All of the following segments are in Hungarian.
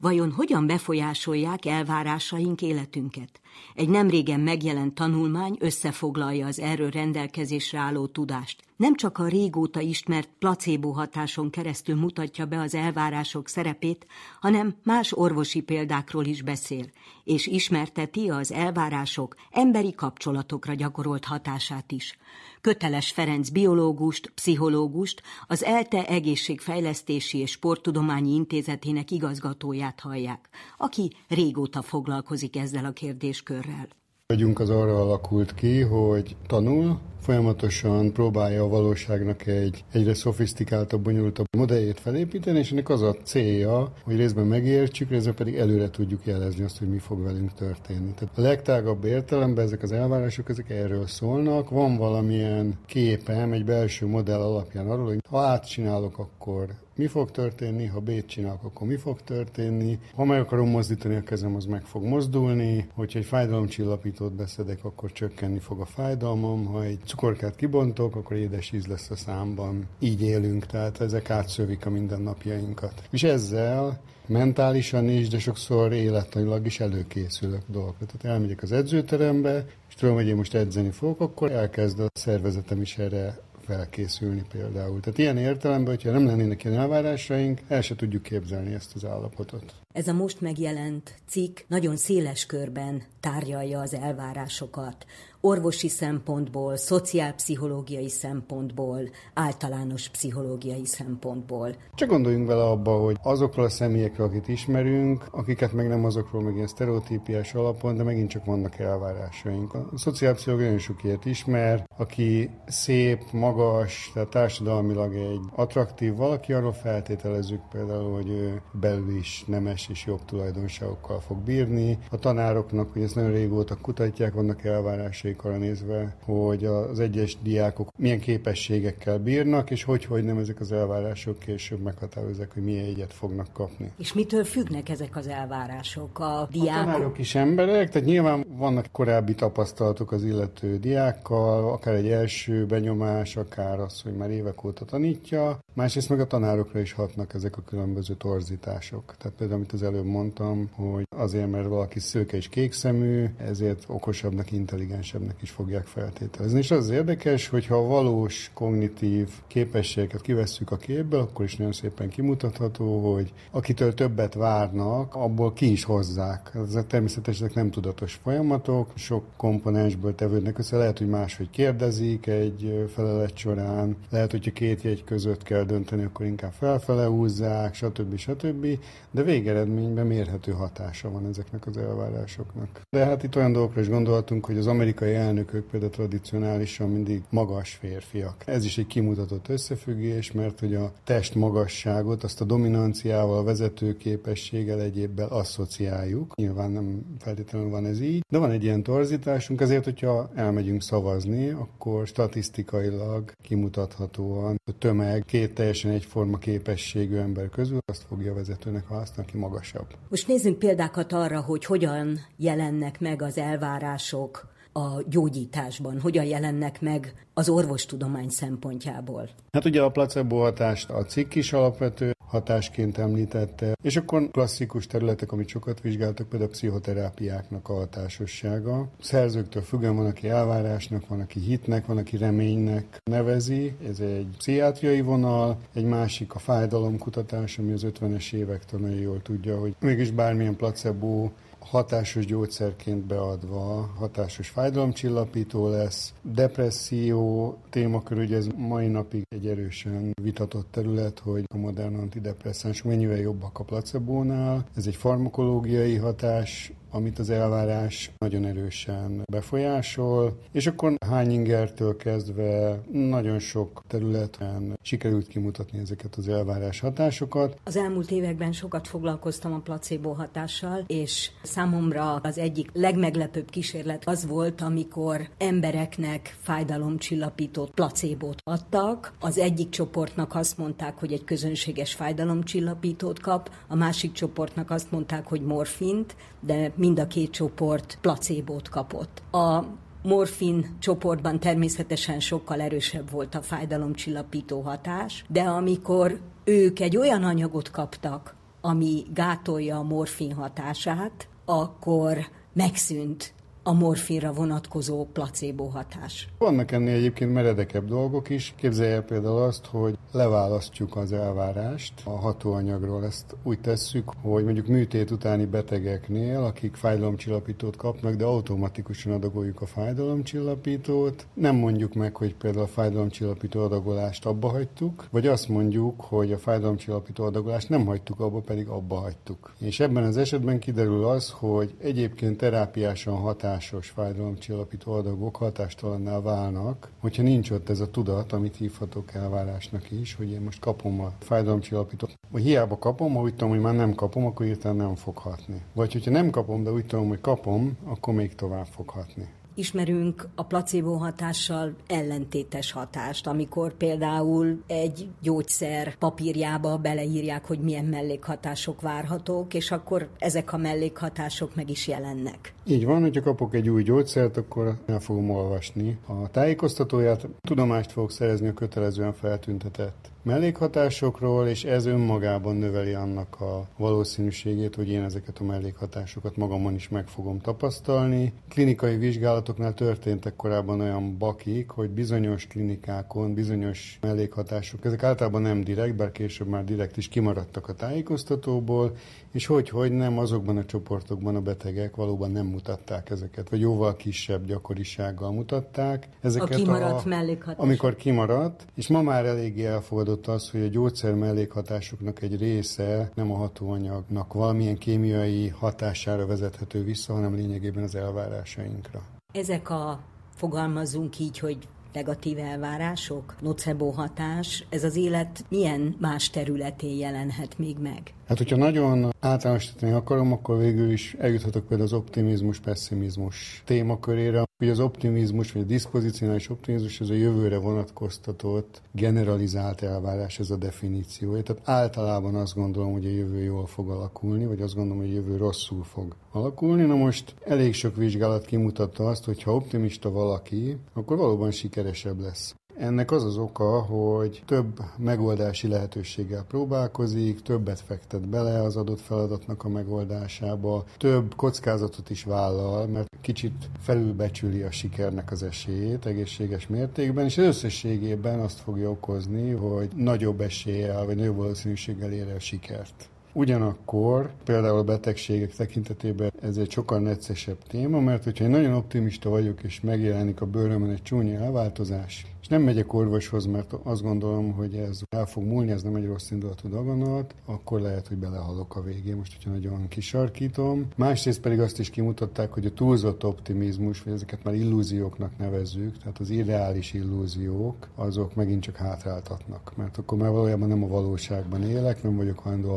Vajon hogyan befolyásolják elvárásaink életünket? Egy nemrégen megjelent tanulmány összefoglalja az erről rendelkezésre álló tudást. Nem csak a régóta ismert placebo hatáson keresztül mutatja be az elvárások szerepét, hanem más orvosi példákról is beszél, és ismerteti az elvárások emberi kapcsolatokra gyakorolt hatását is. Köteles Ferenc biológust, pszichológust, az ELTE Egészségfejlesztési és Sporttudományi Intézetének igazgatóját hallják, aki régóta foglalkozik ezzel a kérdéskörrel. Vagyunk az arra alakult ki, hogy tanul, folyamatosan próbálja a valóságnak egy egyre szofisztikáltabb, bonyolultabb modelljét felépíteni, és ennek az a célja, hogy részben megértsük, részben pedig előre tudjuk jelezni azt, hogy mi fog velünk történni. Tehát a legtágabb értelemben ezek az elvárások, ezek erről szólnak. Van valamilyen képem egy belső modell alapján arról, hogy ha átcsinálok, akkor mi fog történni, ha B-t csinálok, akkor mi fog történni. Ha meg akarom mozdítani a kezem, az meg fog mozdulni. Hogyha egy fájdalomcsillapítót beszedek, akkor csökkenni fog a fájdalmam. Ha egy cukorkát kibontok, akkor édes íz lesz a számban. Így élünk, tehát ezek átszövik a mindennapjainkat. És ezzel mentálisan is, de sokszor élettanilag is előkészülök dolgokra. Tehát elmegyek az edzőterembe, és tudom, hogy én most edzeni fogok, akkor elkezd a szervezetem is erre felkészülni például. Tehát ilyen értelemben, hogyha nem lennének ilyen elvárásaink, el se tudjuk képzelni ezt az állapotot. Ez a most megjelent cikk nagyon széles körben tárgyalja az elvárásokat, orvosi szempontból, szociálpszichológiai szempontból, általános pszichológiai szempontból. Csak gondoljunk vele abba, hogy azokról a személyekről, akit ismerünk, akiket meg nem azokról meg ilyen sztereotípiás alapon, de megint csak vannak elvárásaink. A szociálpszichológia nagyon sok ilyet ismer, aki szép, magas, tehát társadalmilag egy attraktív valaki, arról feltételezzük például, hogy ő belül is nemes és jobb tulajdonságokkal fog bírni. A tanároknak, hogy ezt nagyon régóta kutatják, vannak elvárásai arra nézve, hogy az egyes diákok milyen képességekkel bírnak, és hogy, hogy nem ezek az elvárások később meghatározzák, hogy milyen egyet fognak kapni. És mitől függnek ezek az elvárások a diákok? A tanárok is emberek, tehát nyilván vannak korábbi tapasztalatok az illető diákkal, akár egy első benyomás, akár az, hogy már évek óta tanítja, másrészt meg a tanárokra is hatnak ezek a különböző torzítások. Tehát például, amit az előbb mondtam, hogy azért, mert valaki szőke és kékszemű, ezért okosabbnak, intelligensebb erősebbnek is fogják feltételezni. És az érdekes, hogyha a valós kognitív képességeket kivesszük a képből, akkor is nagyon szépen kimutatható, hogy akitől többet várnak, abból ki is hozzák. Ezek természetesen nem tudatos folyamatok, sok komponensből tevődnek össze. Lehet, hogy máshogy kérdezik egy felelet során, lehet, hogyha két jegy között kell dönteni, akkor inkább felfele húzzák, stb. stb. De végeredményben mérhető hatása van ezeknek az elvárásoknak. De hát itt olyan dolgokra is gondoltunk, hogy az amerikai amerikai elnökök például tradicionálisan mindig magas férfiak. Ez is egy kimutatott összefüggés, mert hogy a test magasságot, azt a dominanciával, a vezetőképességgel egyébbel asszociáljuk. Nyilván nem feltétlenül van ez így, de van egy ilyen torzításunk, ezért, hogyha elmegyünk szavazni, akkor statisztikailag kimutathatóan a tömeg két teljesen egyforma képességű ember közül azt fogja a vezetőnek választani, aki magasabb. Most nézzünk példákat arra, hogy hogyan jelennek meg az elvárások a gyógyításban, hogyan jelennek meg az orvostudomány szempontjából? Hát ugye a placebo hatást a cikk is alapvető hatásként említette, és akkor klasszikus területek, amit sokat vizsgáltak, például a pszichoterápiáknak a hatásossága. Szerzőktől függően van, aki elvárásnak, van, aki hitnek, van, aki reménynek nevezi. Ez egy pszichiátriai vonal, egy másik a fájdalomkutatás, ami az 50-es évektől nagyon jól tudja, hogy mégis bármilyen placebo hatásos gyógyszerként beadva hatásos fájdalomcsillapító lesz. Depresszió témakör, ugye ez mai napig egy erősen vitatott terület, hogy a modern antidepresszánsok mennyivel jobbak a placebónál. Ez egy farmakológiai hatás, amit az elvárás nagyon erősen befolyásol, és akkor Hányngertől kezdve nagyon sok területen sikerült kimutatni ezeket az elvárás hatásokat. Az elmúlt években sokat foglalkoztam a placebo hatással, és számomra az egyik legmeglepőbb kísérlet az volt, amikor embereknek fájdalomcsillapított placebót adtak. Az egyik csoportnak azt mondták, hogy egy közönséges fájdalomcsillapítót kap, a másik csoportnak azt mondták, hogy morfint, de mind a két csoport placebót kapott. A morfin csoportban természetesen sokkal erősebb volt a fájdalomcsillapító hatás, de amikor ők egy olyan anyagot kaptak, ami gátolja a morfin hatását, akkor megszűnt a morfinra vonatkozó placebo hatás. Vannak ennél egyébként meredekebb dolgok is. Képzelje el például azt, hogy leválasztjuk az elvárást a hatóanyagról. Ezt úgy tesszük, hogy mondjuk műtét utáni betegeknél, akik fájdalomcsillapítót kapnak, de automatikusan adagoljuk a fájdalomcsillapítót. Nem mondjuk meg, hogy például a fájdalomcsillapító adagolást abba hagytuk, vagy azt mondjuk, hogy a fájdalomcsillapító adagolást nem hagytuk abba, pedig abba hagytuk. És ebben az esetben kiderül az, hogy egyébként terápiásan hatás hatásos fájdalomcsillapító adagok hatástalanná válnak, hogyha nincs ott ez a tudat, amit hívhatok elvárásnak is, hogy én most kapom a fájdalomcsillapítót. Vagy hiába kapom, ha úgy tudom, hogy már nem kapom, akkor hirtelen nem fog hatni. Vagy hogyha nem kapom, de úgy tudom, hogy kapom, akkor még tovább fog hatni ismerünk a placebo hatással ellentétes hatást, amikor például egy gyógyszer papírjába beleírják, hogy milyen mellékhatások várhatók, és akkor ezek a mellékhatások meg is jelennek. Így van, hogyha kapok egy új gyógyszert, akkor el fogom olvasni a tájékoztatóját, tudomást fogok szerezni a kötelezően feltüntetett mellékhatásokról, és ez önmagában növeli annak a valószínűségét, hogy én ezeket a mellékhatásokat magamon is meg fogom tapasztalni. Klinikai vizsgálatoknál történtek korábban olyan bakik, hogy bizonyos klinikákon bizonyos mellékhatások, ezek általában nem direkt, bár később már direkt is kimaradtak a tájékoztatóból, és hogy, hogy nem azokban a csoportokban a betegek valóban nem mutatták ezeket, vagy jóval kisebb gyakorisággal mutatták. Ezeket a kimaradt a, mellékhatások. Amikor kimaradt, és ma már eléggé elfogadott az, hogy a gyógyszer mellékhatásoknak egy része nem a hatóanyagnak valamilyen kémiai hatására vezethető vissza, hanem lényegében az elvárásainkra. Ezek a fogalmazunk így, hogy negatív elvárások, nocebo hatás, ez az élet milyen más területén jelenhet még meg? Hát, hogyha nagyon általánosítani akarom, akkor végül is eljuthatok például az optimizmus-pessimizmus témakörére. Ugye az optimizmus, vagy a diszpozicionális optimizmus, ez a jövőre vonatkoztatott, generalizált elvárás, ez a definíciója. Tehát általában azt gondolom, hogy a jövő jól fog alakulni, vagy azt gondolom, hogy a jövő rosszul fog alakulni. Na most elég sok vizsgálat kimutatta azt, hogy ha optimista valaki, akkor valóban sikeresebb lesz. Ennek az az oka, hogy több megoldási lehetőséggel próbálkozik, többet fektet bele az adott feladatnak a megoldásába, több kockázatot is vállal, mert kicsit felülbecsüli a sikernek az esélyét egészséges mértékben, és az összességében azt fogja okozni, hogy nagyobb eséllyel, vagy nagyobb valószínűséggel ér el sikert. Ugyanakkor például a betegségek tekintetében ez egy sokkal neccesebb téma, mert hogyha én nagyon optimista vagyok, és megjelenik a bőrömön egy csúnya elváltozás, nem megyek orvoshoz, mert azt gondolom, hogy ez el fog múlni, ez nem egy rossz indulatú daganat, akkor lehet, hogy belehalok a végén, most, hogyha nagyon kisarkítom. Másrészt pedig azt is kimutatták, hogy a túlzott optimizmus, vagy ezeket már illúzióknak nevezzük, tehát az ideális illúziók, azok megint csak hátráltatnak, mert akkor már valójában nem a valóságban élek, nem vagyok hajlandó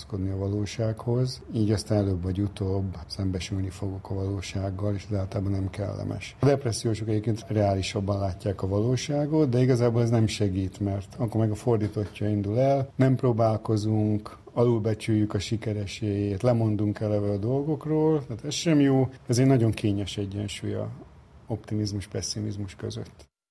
alkalmazkodni a valósághoz, így aztán előbb vagy utóbb szembesülni fogok a valósággal, és ez általában nem kellemes. A depressziósok egyébként reálisabban látják a valóságot, de igazából ez nem segít, mert akkor meg a fordítottja indul el, nem próbálkozunk, alulbecsüljük a sikereséjét, lemondunk eleve a dolgokról, tehát ez sem jó, ez egy nagyon kényes egyensúly a optimizmus-pessimizmus között.